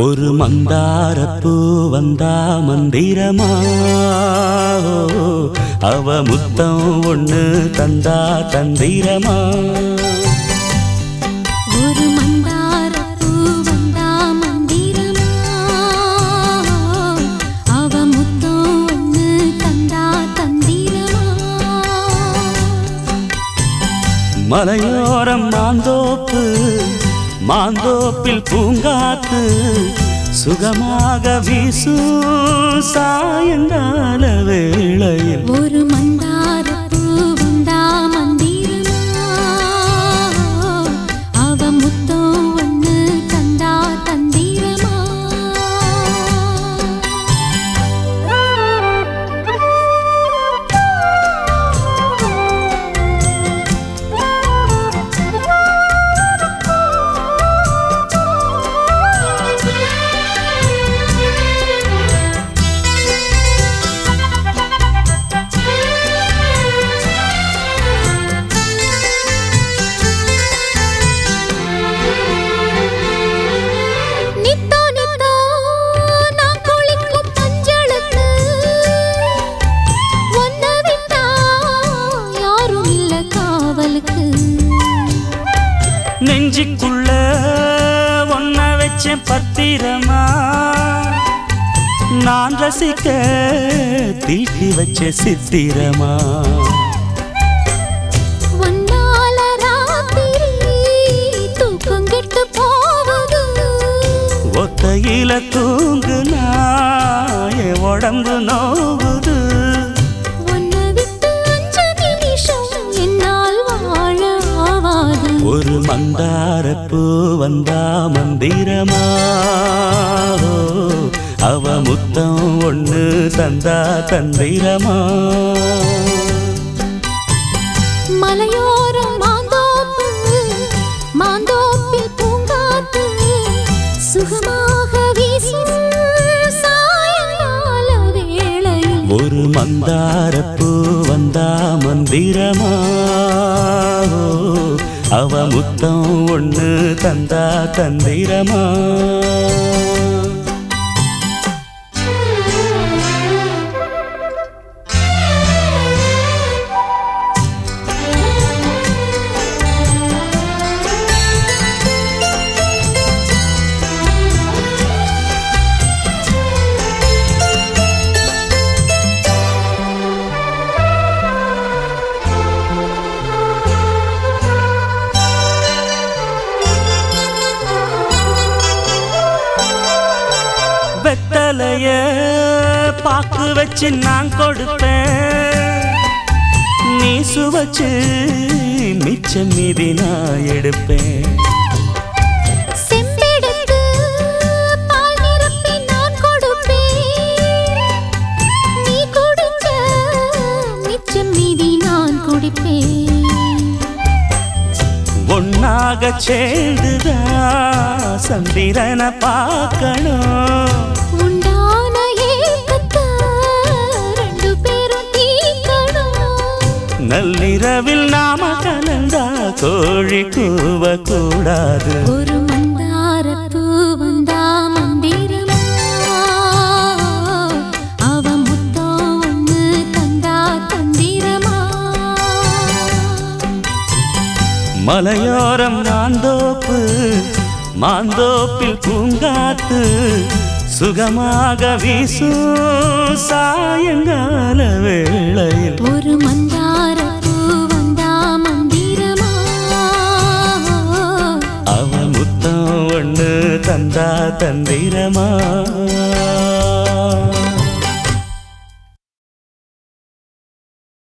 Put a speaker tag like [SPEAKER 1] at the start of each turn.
[SPEAKER 1] ஒரு மந்தாரப்பூ வந்தா மந்திரமா? அவ முத்தம் ஒண்ணு தந்தா தந்திரமா?
[SPEAKER 2] ஒரு மந்தாரப்பூ வந்தா மந்திரமா? அவ முத்தம் ஒண்ணு தந்தா தந்திரமா?
[SPEAKER 1] மலையோரம் மாந்தோப்பு மாந்தோப்பில் பூங்காத்து சுகமாக வீசு சாயங்கால வேளையில்
[SPEAKER 2] ஒரு மண்
[SPEAKER 1] நெஞ்சுக்குள்ள ஒன்ன வச்சேன் பத்திரமா? நான் ரசிக்க தீட்டி வச்ச சித்திரமா? ஒத்தையில தூங்குனா என் உடம்பு நோவுது மந்திரமா அவ முத்தம் ஒண்ணு தந்தா தந்திரமா?
[SPEAKER 2] மலையோரம் மாந்தோப்பு மாந்தோப்பில் பூங்காத்து சுகமாக வீசும்
[SPEAKER 1] ஒரு மந்தாரப்பூ வந்தா மந்திரமா அவ முத்தம் ஒன்று தந்தா தந்திரமா? வெத்தலைய பாக்கு வச்சு நான் கொடுப்பேன். நீ சுவச்சு மிச்சம் மீதி நான் எடுப்பேன்.
[SPEAKER 2] செம்பெடுத்து பால் நிரப்பி நான்
[SPEAKER 1] நள்ளிரவில் நாம கலந்தா கோழி கூவ கூடாது.
[SPEAKER 2] ஒரு மந்தாரப்பூ வந்தா மந்திரமா அவ ஒண்ணு தந்தா தந்திரமா.
[SPEAKER 1] மலையோரம் மாந்தோப்பு மாந்தோப்பில் பூங்காத்து சுகமாக வீசும் சாயங்கால கண்ணு தந்தா தந்திரமா